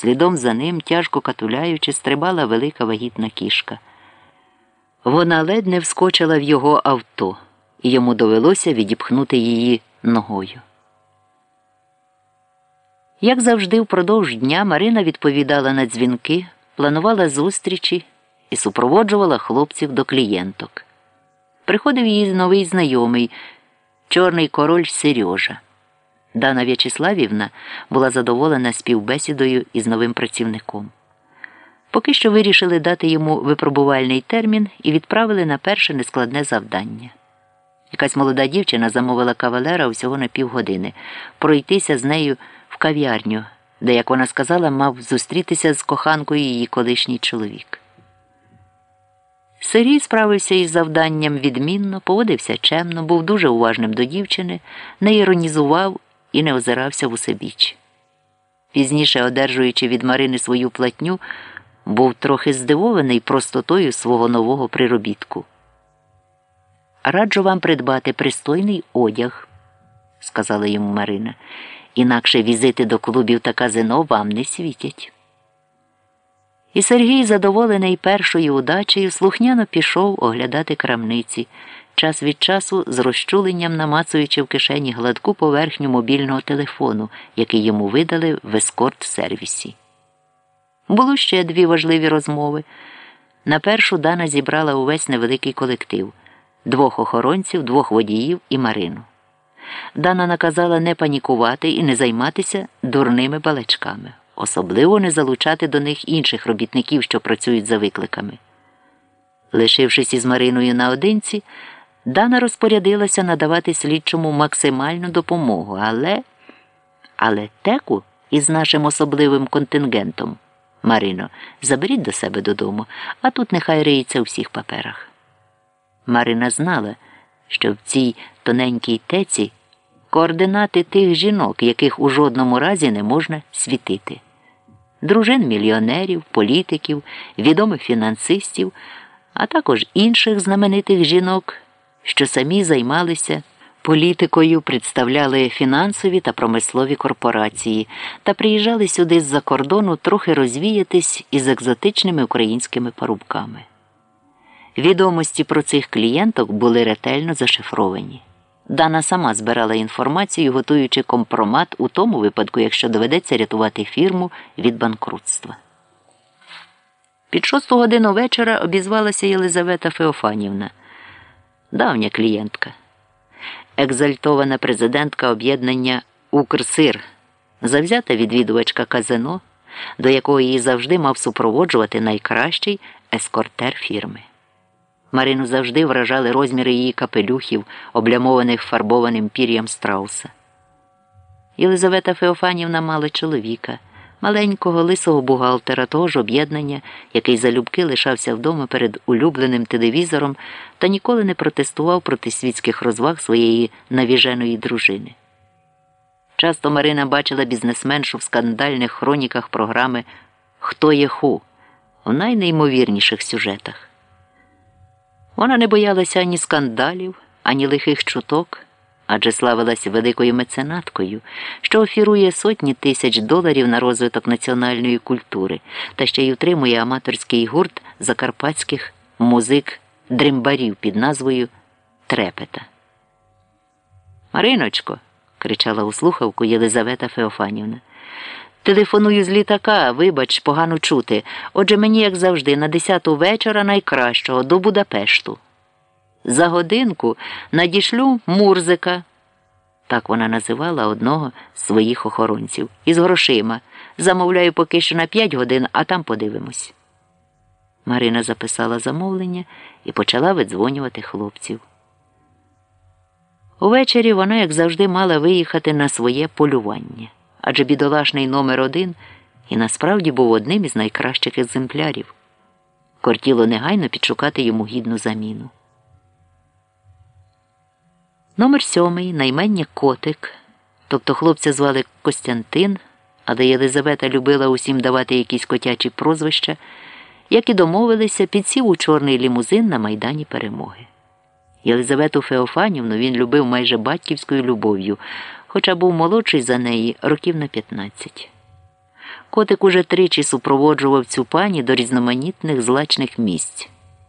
Слідом за ним, тяжко катуляючи, стрибала велика вагітна кішка. Вона ледь не вскочила в його авто, і йому довелося відіпхнути її ногою. Як завжди, впродовж дня Марина відповідала на дзвінки, планувала зустрічі і супроводжувала хлопців до клієнток. Приходив її новий знайомий, чорний король Сережа. Дана В'ячеславівна була задоволена співбесідою із новим працівником. Поки що вирішили дати йому випробувальний термін і відправили на перше нескладне завдання. Якась молода дівчина замовила кавалера всього на півгодини пройтися з нею в кав'ярню, де, як вона сказала, мав зустрітися з коханкою її колишній чоловік. Сергій справився із завданням відмінно, поводився чемно, був дуже уважним до дівчини, не іронізував і не озирався в усебіч. Пізніше, одержуючи від Марини свою платню, був трохи здивований простотою свого нового приробітку. Раджу вам придбати пристойний одяг, сказала йому Марина, інакше візити до клубів та казино вам не світять. І Сергій, задоволений першою удачею, слухняно пішов оглядати крамниці, час від часу з розчуленням намацуючи в кишені гладку поверхню мобільного телефону, який йому видали в ескорт сервісі. Було ще дві важливі розмови. На першу Дана зібрала увесь невеликий колектив двох охоронців, двох водіїв і Марину. Дана наказала не панікувати і не займатися дурними балачками особливо не залучати до них інших робітників, що працюють за викликами. Лишившись із Мариною наодинці, Дана розпорядилася надавати слідчому максимальну допомогу, але але теку із нашим особливим контингентом. Марино, заберіть до себе додому, а тут нехай риється у всіх паперах. Марина знала, що в цій тоненькій теці координати тих жінок, яких у жодному разі не можна світити дружин мільйонерів, політиків, відомих фінансистів, а також інших знаменитих жінок, що самі займалися політикою, представляли фінансові та промислові корпорації та приїжджали сюди з-за кордону трохи розвіятись із екзотичними українськими парубками. Відомості про цих клієнток були ретельно зашифровані. Дана сама збирала інформацію, готуючи компромат у тому випадку, якщо доведеться рятувати фірму від банкрутства. Під шосту годину вечора обізвалася Єлизавета Феофанівна, давня клієнтка, екзальтована президентка об'єднання Укрсир, завзята відвідувачка казино, до якого її завжди мав супроводжувати найкращий ескортер фірми. Марину завжди вражали розміри її капелюхів, облямованих фарбованим пір'ям страуса. Єлизавета Феофанівна мала чоловіка, маленького лисого бухгалтера того ж об'єднання, який залюбки лишався вдома перед улюбленим телевізором та ніколи не протестував проти світських розваг своєї навіженої дружини. Часто Марина бачила бізнесменшу в скандальних хроніках програми Хто є ху в найнеймовірніших сюжетах. Вона не боялася ані скандалів, ані лихих чуток, адже славилася великою меценаткою, що офірує сотні тисяч доларів на розвиток національної культури та ще й утримує аматорський гурт закарпатських музик дримбарів під назвою Трепета. Мариночко, кричала у слухавку Єлизавета Феофанівна. Телефоную з літака, вибач, погано чути. Отже, мені, як завжди, на десяту вечора найкращого до Будапешту. За годинку надішлю Мурзика. Так вона називала одного з своїх охоронців. Із грошима. Замовляю поки що на п'ять годин, а там подивимось. Марина записала замовлення і почала видзвонювати хлопців. Увечері вона, як завжди, мала виїхати на своє полювання адже бідолашний номер один і насправді був одним із найкращих екземплярів. Кортіло негайно підшукати йому гідну заміну. Номер сьомий наймення котик, тобто хлопця звали Костянтин, але Єлизавета любила усім давати якісь котячі прозвища, як і домовилися, підсів у чорний лімузин на майдані перемоги. Єлизавету Феофанівну він любив майже батьківською любов'ю хоча був молодший за неї років на 15. Котик уже тричі супроводжував цю пані до різноманітних злачних місць.